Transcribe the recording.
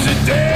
is it dead?